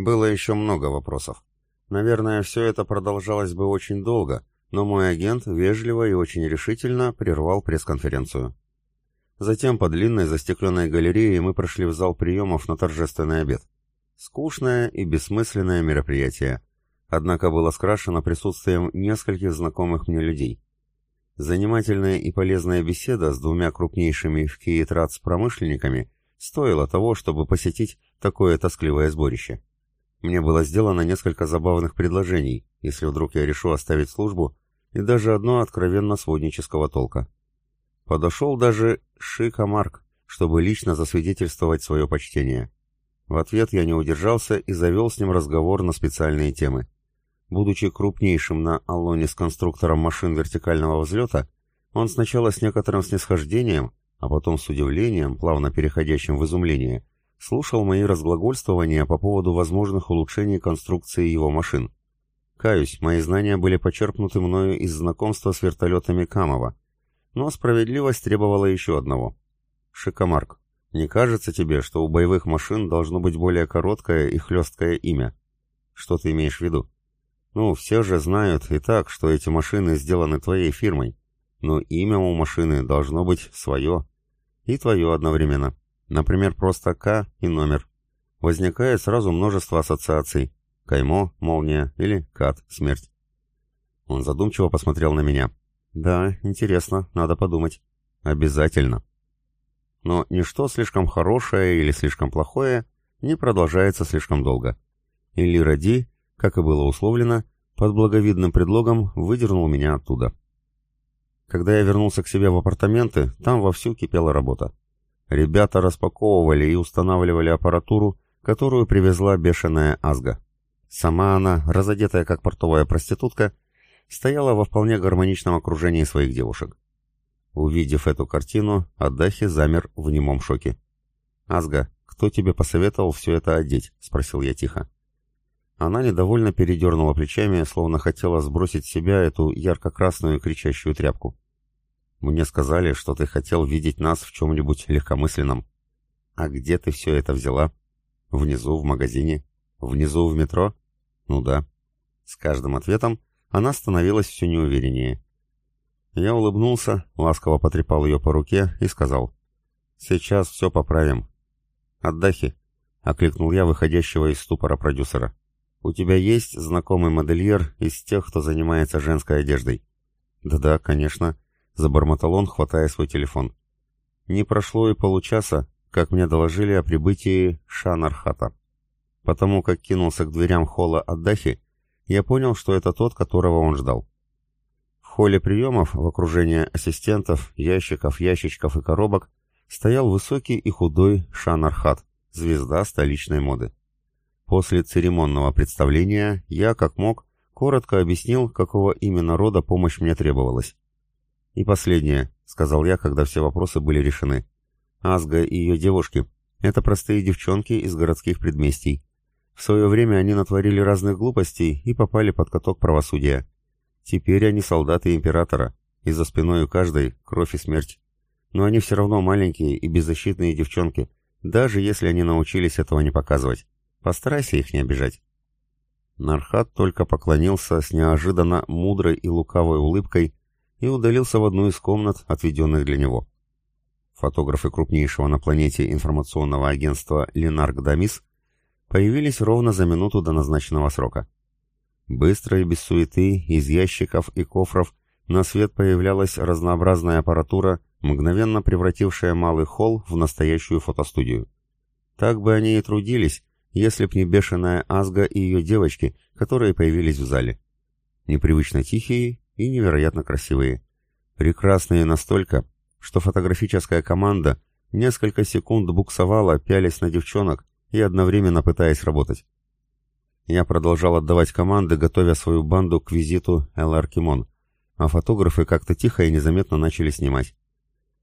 Было еще много вопросов. Наверное, все это продолжалось бы очень долго, но мой агент вежливо и очень решительно прервал пресс-конференцию. Затем по длинной застекленной галерее мы прошли в зал приемов на торжественный обед. Скучное и бессмысленное мероприятие, однако было скрашено присутствием нескольких знакомых мне людей. Занимательная и полезная беседа с двумя крупнейшими в Киевтрац промышленниками стоила того, чтобы посетить такое тоскливое сборище. Мне было сделано несколько забавных предложений, если вдруг я решу оставить службу, и даже одно откровенно своднического толка. Подошел даже Шика Марк, чтобы лично засвидетельствовать свое почтение. В ответ я не удержался и завел с ним разговор на специальные темы. Будучи крупнейшим на Аллоне с конструктором машин вертикального взлета, он сначала с некоторым снисхождением, а потом с удивлением, плавно переходящим в изумление, слушал мои разглагольствования по поводу возможных улучшений конструкции его машин. Каюсь, мои знания были почерпнуты мною из знакомства с вертолетами Камова, но справедливость требовала еще одного. Шикомарк, не кажется тебе, что у боевых машин должно быть более короткое и хлесткое имя? Что ты имеешь в виду? Ну, все же знают и так, что эти машины сделаны твоей фирмой. Но имя у машины должно быть свое. И твое одновременно. Например, просто К и номер. Возникает сразу множество ассоциаций. Каймо, молния или Кат, смерть. Он задумчиво посмотрел на меня. Да, интересно, надо подумать. Обязательно. Но ничто слишком хорошее или слишком плохое не продолжается слишком долго. Или Ради, как и было условлено, под благовидным предлогом выдернул меня оттуда. Когда я вернулся к себе в апартаменты, там вовсю кипела работа. Ребята распаковывали и устанавливали аппаратуру, которую привезла бешеная Азга. Сама она, разодетая как портовая проститутка, стояла во вполне гармоничном окружении своих девушек. Увидев эту картину, Адахи замер в немом шоке. «Азга, кто тебе посоветовал все это одеть?» — спросил я тихо. Она недовольно передернула плечами, словно хотела сбросить с себя эту ярко-красную кричащую тряпку. «Мне сказали, что ты хотел видеть нас в чем-нибудь легкомысленном. А где ты все это взяла? Внизу, в магазине? Внизу, в метро? Ну да». С каждым ответом она становилась все неувереннее. Я улыбнулся, ласково потрепал ее по руке и сказал, «Сейчас все поправим». «Отдахи», — окликнул я выходящего из ступора продюсера. «У тебя есть знакомый модельер из тех, кто занимается женской одеждой?» «Да-да, конечно», — забормотал он, хватая свой телефон. Не прошло и получаса, как мне доложили о прибытии Шанархата. Потому как кинулся к дверям холла Аддахи, я понял, что это тот, которого он ждал. В холле приемов, в окружении ассистентов, ящиков, ящичков и коробок, стоял высокий и худой Шанархат, звезда столичной моды. После церемонного представления я, как мог, коротко объяснил, какого именно рода помощь мне требовалась. «И последнее», — сказал я, когда все вопросы были решены. «Азга и ее девушки — это простые девчонки из городских предместий. В свое время они натворили разных глупостей и попали под каток правосудия. Теперь они солдаты императора, и за спиной у каждой кровь и смерть. Но они все равно маленькие и беззащитные девчонки, даже если они научились этого не показывать. Постарайся их не обижать. Нархат только поклонился с неожиданно мудрой и лукавой улыбкой и удалился в одну из комнат, отведенных для него. Фотографы крупнейшего на планете информационного агентства Ленарк Дамис появились ровно за минуту до назначенного срока. Быстро и без суеты из ящиков и кофров на свет появлялась разнообразная аппаратура, мгновенно превратившая малый холл в настоящую фотостудию. Так бы они и трудились, если б не бешеная Азга и ее девочки, которые появились в зале. Непривычно тихие и невероятно красивые. Прекрасные настолько, что фотографическая команда несколько секунд буксовала, пялясь на девчонок, и одновременно пытаясь работать. Я продолжал отдавать команды, готовя свою банду к визиту Эл Кимон, а фотографы как-то тихо и незаметно начали снимать.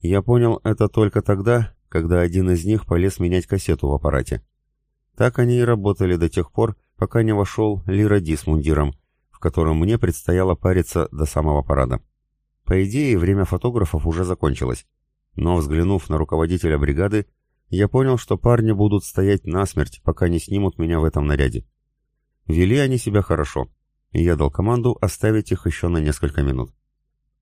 Я понял это только тогда, когда один из них полез менять кассету в аппарате. Так они и работали до тех пор, пока не вошел Лира Ди с мундиром, котором мне предстояло париться до самого парада. По идее, время фотографов уже закончилось, но, взглянув на руководителя бригады, я понял, что парни будут стоять насмерть, пока не снимут меня в этом наряде. Вели они себя хорошо, и я дал команду оставить их еще на несколько минут.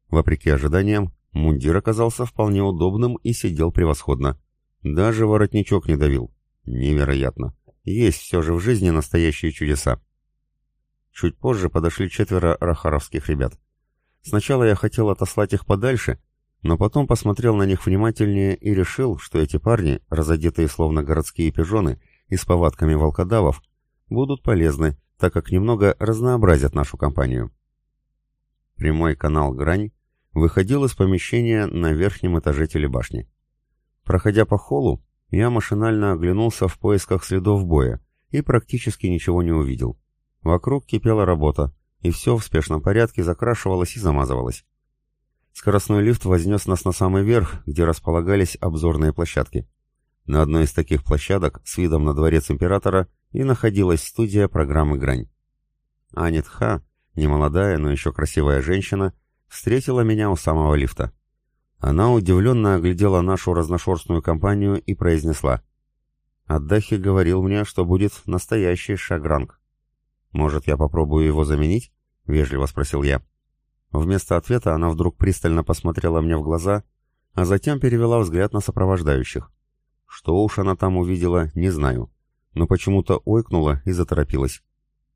Вопреки ожиданиям, мундир оказался вполне удобным и сидел превосходно. Даже воротничок не давил. Невероятно. Есть все же в жизни настоящие чудеса. Чуть позже подошли четверо рахаровских ребят. Сначала я хотел отослать их подальше, но потом посмотрел на них внимательнее и решил, что эти парни, разодетые словно городские пижоны и с повадками волкодавов, будут полезны, так как немного разнообразят нашу компанию. Прямой канал «Грань» выходил из помещения на верхнем этаже телебашни. Проходя по холлу, я машинально оглянулся в поисках следов боя и практически ничего не увидел. Вокруг кипела работа, и все в спешном порядке закрашивалось и замазывалось. Скоростной лифт вознес нас на самый верх, где располагались обзорные площадки. На одной из таких площадок с видом на дворец императора и находилась студия программы «Грань». Анит Ха, немолодая, но еще красивая женщина, встретила меня у самого лифта. Она удивленно оглядела нашу разношерстную компанию и произнесла. «Аддахи говорил мне, что будет настоящий шагранг. Может, я попробую его заменить?» — вежливо спросил я. Вместо ответа она вдруг пристально посмотрела мне в глаза, а затем перевела взгляд на сопровождающих. Что уж она там увидела, не знаю, но почему-то ойкнула и заторопилась.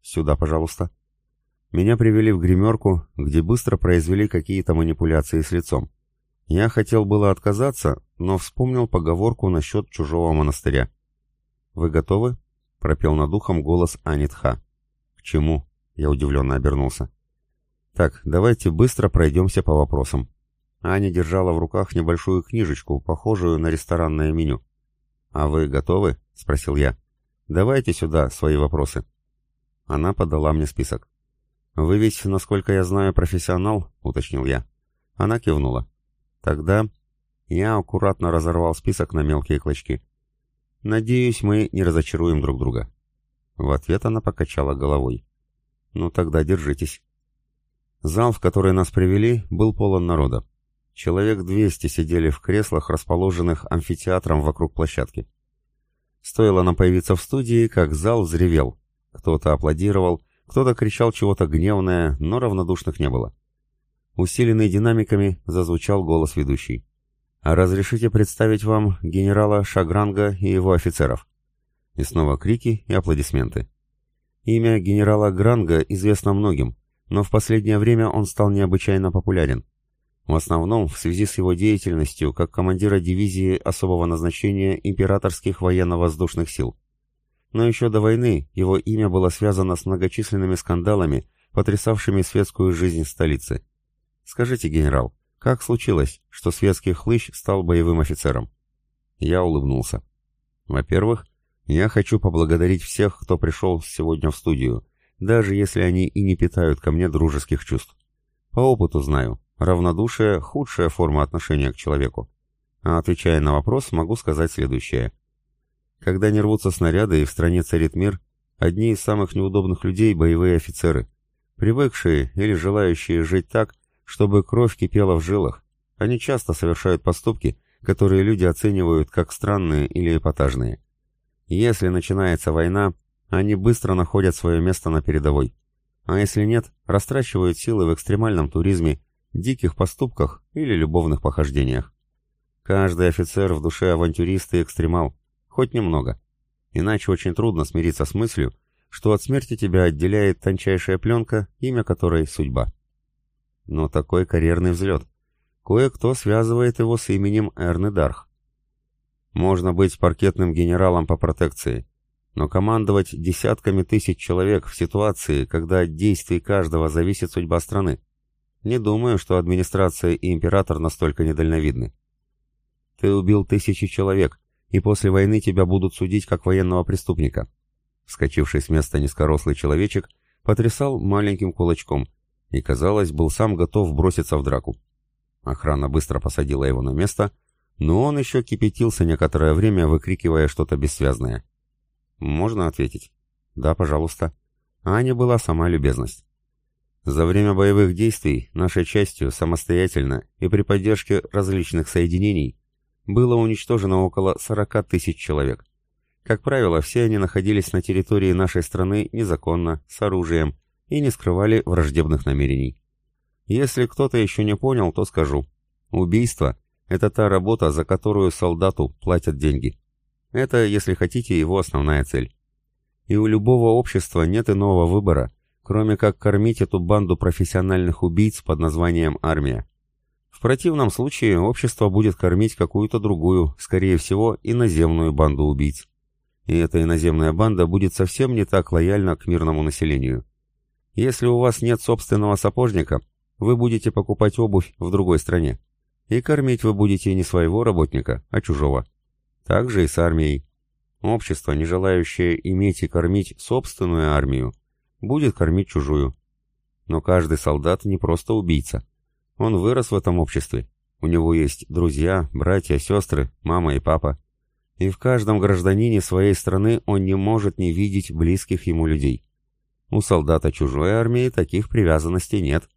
«Сюда, пожалуйста». Меня привели в гримерку, где быстро произвели какие-то манипуляции с лицом. Я хотел было отказаться, но вспомнил поговорку насчет чужого монастыря. «Вы готовы?» — пропел над ухом голос Анитха. «К чему?» — я удивленно обернулся. Так, давайте быстро пройдемся по вопросам. Аня держала в руках небольшую книжечку, похожую на ресторанное меню. «А вы готовы?» — спросил я. «Давайте сюда свои вопросы». Она подала мне список. «Вы ведь, насколько я знаю, профессионал?» — уточнил я. Она кивнула. «Тогда...» Я аккуратно разорвал список на мелкие клочки. «Надеюсь, мы не разочаруем друг друга». В ответ она покачала головой. «Ну тогда держитесь». Зал, в который нас привели, был полон народа. Человек 200 сидели в креслах, расположенных амфитеатром вокруг площадки. Стоило нам появиться в студии, как зал взревел. Кто-то аплодировал, кто-то кричал чего-то гневное, но равнодушных не было. Усиленный динамиками зазвучал голос ведущий. «А разрешите представить вам генерала Шагранга и его офицеров?» И снова крики и аплодисменты. Имя генерала Гранга известно многим, но в последнее время он стал необычайно популярен. В основном в связи с его деятельностью как командира дивизии особого назначения императорских военно-воздушных сил. Но еще до войны его имя было связано с многочисленными скандалами, потрясавшими светскую жизнь столицы. Скажите, генерал, как случилось, что светский хлыщ стал боевым офицером? Я улыбнулся. Во-первых, я хочу поблагодарить всех, кто пришел сегодня в студию, даже если они и не питают ко мне дружеских чувств. По опыту знаю, равнодушие – худшая форма отношения к человеку. А отвечая на вопрос, могу сказать следующее. Когда не рвутся снаряды и в стране царит мир, одни из самых неудобных людей – боевые офицеры, привыкшие или желающие жить так, чтобы кровь кипела в жилах. Они часто совершают поступки, которые люди оценивают как странные или эпатажные. Если начинается война, они быстро находят свое место на передовой. А если нет, растрачивают силы в экстремальном туризме, диких поступках или любовных похождениях. Каждый офицер в душе авантюрист и экстремал, хоть немного. Иначе очень трудно смириться с мыслью, что от смерти тебя отделяет тончайшая пленка, имя которой — судьба. Но такой карьерный взлет. Кое-кто связывает его с именем Эрны Дарх. Можно быть паркетным генералом по протекции, но командовать десятками тысяч человек в ситуации, когда от действий каждого зависит судьба страны. Не думаю, что администрация и император настолько недальновидны. Ты убил тысячи человек, и после войны тебя будут судить как военного преступника. Вскочивший с места низкорослый человечек потрясал маленьким кулачком и, казалось, был сам готов броситься в драку. Охрана быстро посадила его на место, но он еще кипятился некоторое время, выкрикивая что-то бессвязное. «Можно ответить?» «Да, пожалуйста». Аня была сама любезность. За время боевых действий нашей частью самостоятельно и при поддержке различных соединений было уничтожено около 40 тысяч человек. Как правило, все они находились на территории нашей страны незаконно, с оружием, и не скрывали враждебных намерений. Если кто-то еще не понял, то скажу. Убийство – это та работа, за которую солдату платят деньги. Это, если хотите, его основная цель. И у любого общества нет иного выбора, кроме как кормить эту банду профессиональных убийц под названием «армия». В противном случае общество будет кормить какую-то другую, скорее всего, иноземную банду убийц. И эта иноземная банда будет совсем не так лояльна к мирному населению. Если у вас нет собственного сапожника, вы будете покупать обувь в другой стране. И кормить вы будете не своего работника, а чужого. Так же и с армией. Общество, не желающее иметь и кормить собственную армию, будет кормить чужую. Но каждый солдат не просто убийца. Он вырос в этом обществе. У него есть друзья, братья, сестры, мама и папа. И в каждом гражданине своей страны он не может не видеть близких ему людей. У солдата чужой армии таких привязанностей нет.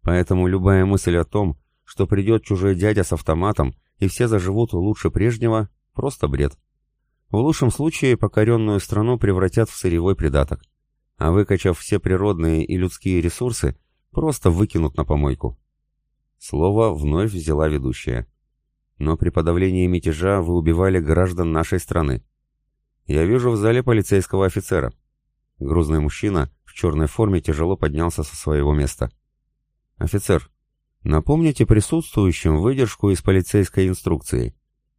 Поэтому любая мысль о том, что придет чужой дядя с автоматом и все заживут лучше прежнего, просто бред. В лучшем случае покоренную страну превратят в сырьевой придаток, а выкачав все природные и людские ресурсы, просто выкинут на помойку. Слово вновь взяла ведущая. Но при подавлении мятежа вы убивали граждан нашей страны. Я вижу в зале полицейского офицера. Грузный мужчина в черной форме тяжело поднялся со своего места. Офицер, напомните присутствующим выдержку из полицейской инструкции.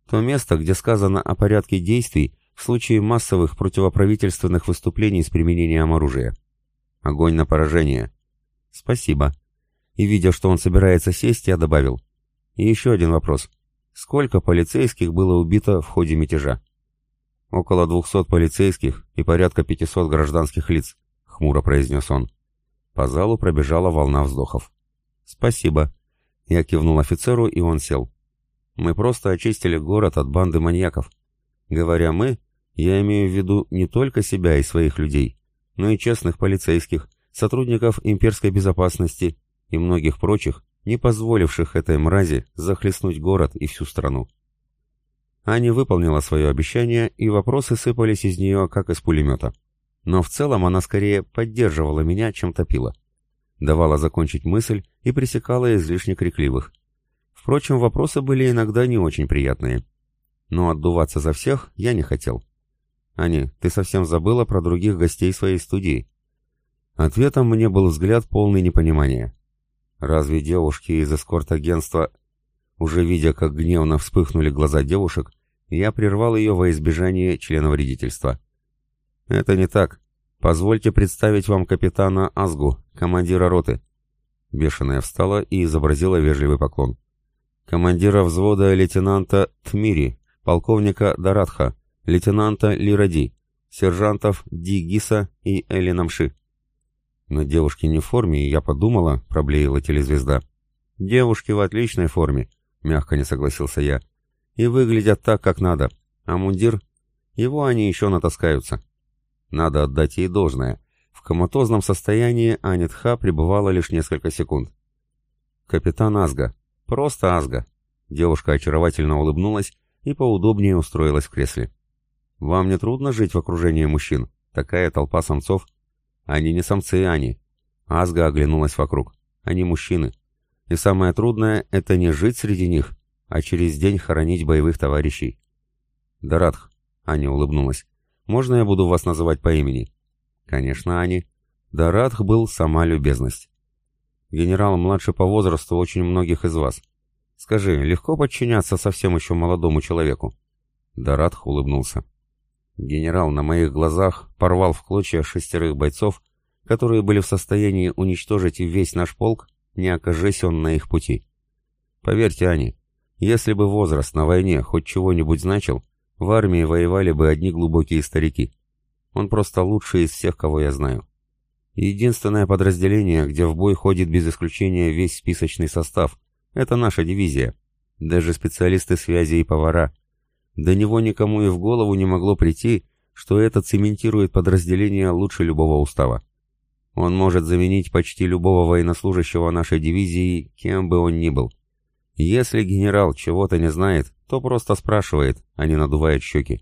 То место, где сказано о порядке действий в случае массовых противоправительственных выступлений с применением оружия. Огонь на поражение. Спасибо и, видя, что он собирается сесть, я добавил. И еще один вопрос. Сколько полицейских было убито в ходе мятежа? Около двухсот полицейских и порядка пятисот гражданских лиц, хмуро произнес он. По залу пробежала волна вздохов. Спасибо. Я кивнул офицеру, и он сел. Мы просто очистили город от банды маньяков. Говоря «мы», я имею в виду не только себя и своих людей, но и честных полицейских, сотрудников имперской безопасности и многих прочих, не позволивших этой мрази захлестнуть город и всю страну. Аня выполнила свое обещание, и вопросы сыпались из нее, как из пулемета. Но в целом она скорее поддерживала меня, чем топила. Давала закончить мысль и пресекала излишне крикливых. Впрочем, вопросы были иногда не очень приятные. Но отдуваться за всех я не хотел. «Ани, ты совсем забыла про других гостей своей студии?» Ответом мне был взгляд полный непонимания. Разве девушки из эскорт-агентства... Уже видя, как гневно вспыхнули глаза девушек, я прервал ее во избежание члена вредительства. «Это не так. Позвольте представить вам капитана Азгу, командира роты». Бешеная встала и изобразила вежливый поклон. «Командира взвода лейтенанта Тмири, полковника Даратха, лейтенанта Лиради, сержантов Ди Гиса и Эли Намши». На девушке не в форме, я подумала, проблеяла телезвезда. Девушки в отличной форме, мягко не согласился я. И выглядят так, как надо. А мундир? Его они еще натаскаются. Надо отдать ей должное. В коматозном состоянии Анитха пребывала лишь несколько секунд. «Капитан Азга. Просто Азга». Девушка очаровательно улыбнулась и поудобнее устроилась в кресле. «Вам не трудно жить в окружении мужчин? Такая толпа самцов они не самцы, они. Азга оглянулась вокруг. Они мужчины. И самое трудное — это не жить среди них, а через день хоронить боевых товарищей. Даратх, Аня улыбнулась. Можно я буду вас называть по имени? Конечно, Ани. Даратх был сама любезность. Генерал младше по возрасту очень многих из вас. Скажи, легко подчиняться совсем еще молодому человеку? Даратх улыбнулся. Генерал на моих глазах порвал в клочья шестерых бойцов, которые были в состоянии уничтожить весь наш полк, не окажись он на их пути. Поверьте, Ани, если бы возраст на войне хоть чего-нибудь значил, в армии воевали бы одни глубокие старики. Он просто лучший из всех, кого я знаю. Единственное подразделение, где в бой ходит без исключения весь списочный состав, это наша дивизия. Даже специалисты связи и повара, до него никому и в голову не могло прийти, что это цементирует подразделение лучше любого устава. Он может заменить почти любого военнослужащего нашей дивизии, кем бы он ни был. Если генерал чего-то не знает, то просто спрашивает, а не надувает щеки.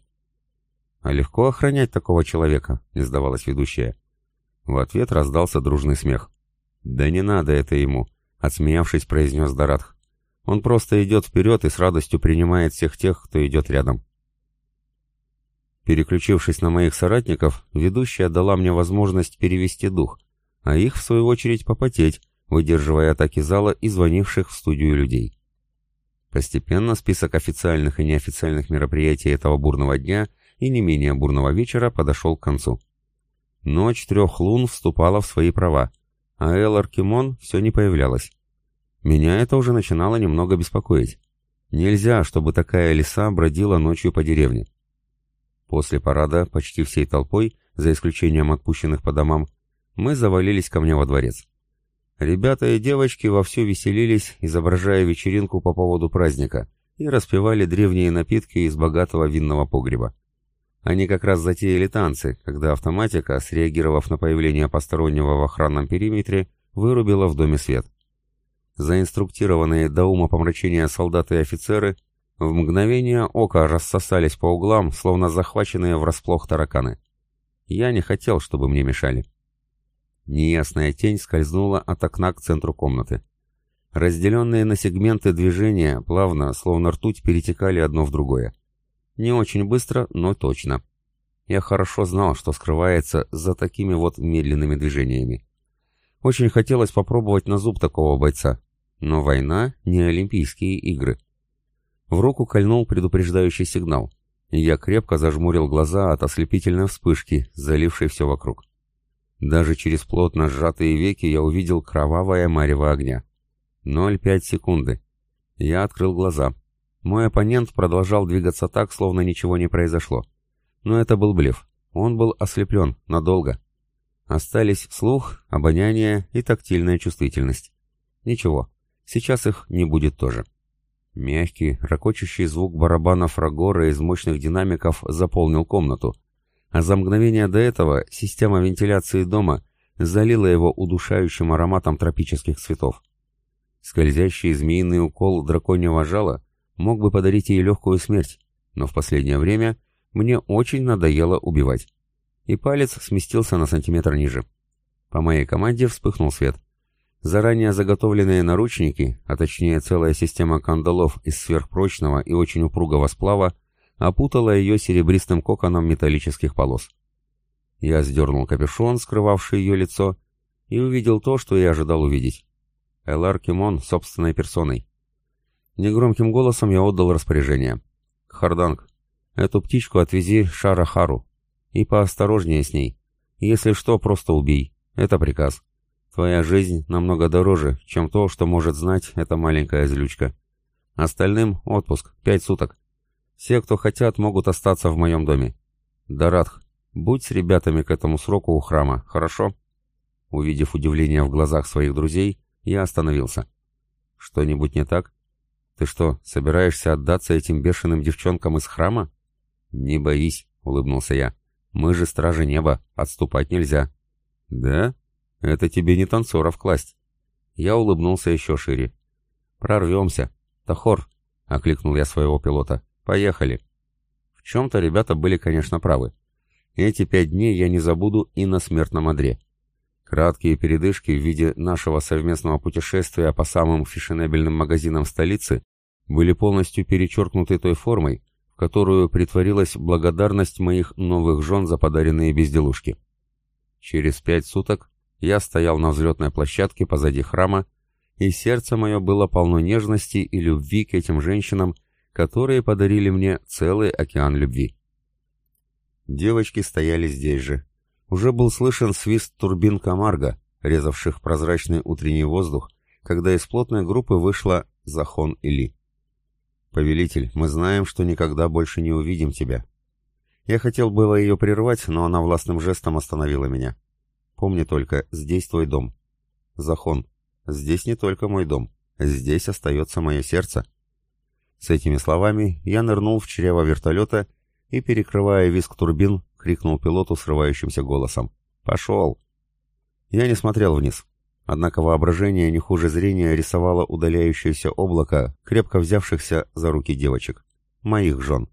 «А легко охранять такого человека?» — не сдавалась ведущая. В ответ раздался дружный смех. «Да не надо это ему», — отсмеявшись, произнес Даратх. «Он просто идет вперед и с радостью принимает всех тех, кто идет рядом». Переключившись на моих соратников, ведущая дала мне возможность перевести дух, а их, в свою очередь, попотеть, выдерживая атаки зала и звонивших в студию людей. Постепенно список официальных и неофициальных мероприятий этого бурного дня и не менее бурного вечера подошел к концу. Ночь трех лун вступала в свои права, а Элар Кимон все не появлялась. Меня это уже начинало немного беспокоить. Нельзя, чтобы такая лиса бродила ночью по деревне. После парада почти всей толпой, за исключением отпущенных по домам, мы завалились ко мне во дворец. Ребята и девочки вовсю веселились, изображая вечеринку по поводу праздника, и распевали древние напитки из богатого винного погреба. Они как раз затеяли танцы, когда автоматика, среагировав на появление постороннего в охранном периметре, вырубила в доме свет. Заинструктированные до ума помрачения солдаты и офицеры в мгновение ока рассосались по углам, словно захваченные врасплох тараканы. Я не хотел, чтобы мне мешали. Неясная тень скользнула от окна к центру комнаты. Разделенные на сегменты движения плавно, словно ртуть, перетекали одно в другое. Не очень быстро, но точно. Я хорошо знал, что скрывается за такими вот медленными движениями. Очень хотелось попробовать на зуб такого бойца. Но война — не Олимпийские игры. В руку кольнул предупреждающий сигнал, я крепко зажмурил глаза от ослепительной вспышки, залившей все вокруг. Даже через плотно сжатые веки я увидел кровавое марево огня. 0,5 секунды. Я открыл глаза. Мой оппонент продолжал двигаться так, словно ничего не произошло. Но это был блеф. Он был ослеплен надолго. Остались слух, обоняние и тактильная чувствительность. Ничего, сейчас их не будет тоже. Мягкий, ракочущий звук барабанов Рагора из мощных динамиков заполнил комнату, а за мгновение до этого система вентиляции дома залила его удушающим ароматом тропических цветов. Скользящий змеиный укол драконьего жала мог бы подарить ей легкую смерть, но в последнее время мне очень надоело убивать. И палец сместился на сантиметр ниже. По моей команде вспыхнул свет. Заранее заготовленные наручники, а точнее целая система кандалов из сверхпрочного и очень упругого сплава, опутала ее серебристым коконом металлических полос. Я сдернул капюшон, скрывавший ее лицо, и увидел то, что я ожидал увидеть. Элар Кимон собственной персоной. Негромким голосом я отдал распоряжение. «Харданг, эту птичку отвези Шарахару. И поосторожнее с ней. Если что, просто убей. Это приказ. Твоя жизнь намного дороже, чем то, что может знать эта маленькая злючка. Остальным отпуск, пять суток. Все, кто хотят, могут остаться в моем доме. Даратх, будь с ребятами к этому сроку у храма, хорошо?» Увидев удивление в глазах своих друзей, я остановился. «Что-нибудь не так?» «Ты что, собираешься отдаться этим бешеным девчонкам из храма?» «Не боись», — улыбнулся я. «Мы же стражи неба, отступать нельзя». «Да? Это тебе не танцоров класть». Я улыбнулся еще шире. «Прорвемся. Тахор», — окликнул я своего пилота. «Поехали». В чем-то ребята были, конечно, правы. Эти пять дней я не забуду и на смертном одре. Краткие передышки в виде нашего совместного путешествия по самым фешенебельным магазинам столицы были полностью перечеркнуты той формой, в которую притворилась благодарность моих новых жен за подаренные безделушки. Через пять суток я стоял на взлетной площадке позади храма, и сердце мое было полно нежности и любви к этим женщинам, которые подарили мне целый океан любви. Девочки стояли здесь же, уже был слышен свист турбин Камарга, резавших прозрачный утренний воздух, когда из плотной группы вышла Захон Или. «Повелитель, мы знаем, что никогда больше не увидим тебя». Я хотел было ее прервать, но она властным жестом остановила меня. «Помни только, здесь твой дом». «Захон, здесь не только мой дом, здесь остается мое сердце». С этими словами я нырнул в чрево вертолета и, перекрывая визг турбин, — крикнул пилоту срывающимся голосом. «Пошел!» Я не смотрел вниз. Однако воображение не хуже зрения рисовало удаляющееся облако, крепко взявшихся за руки девочек. моих жен.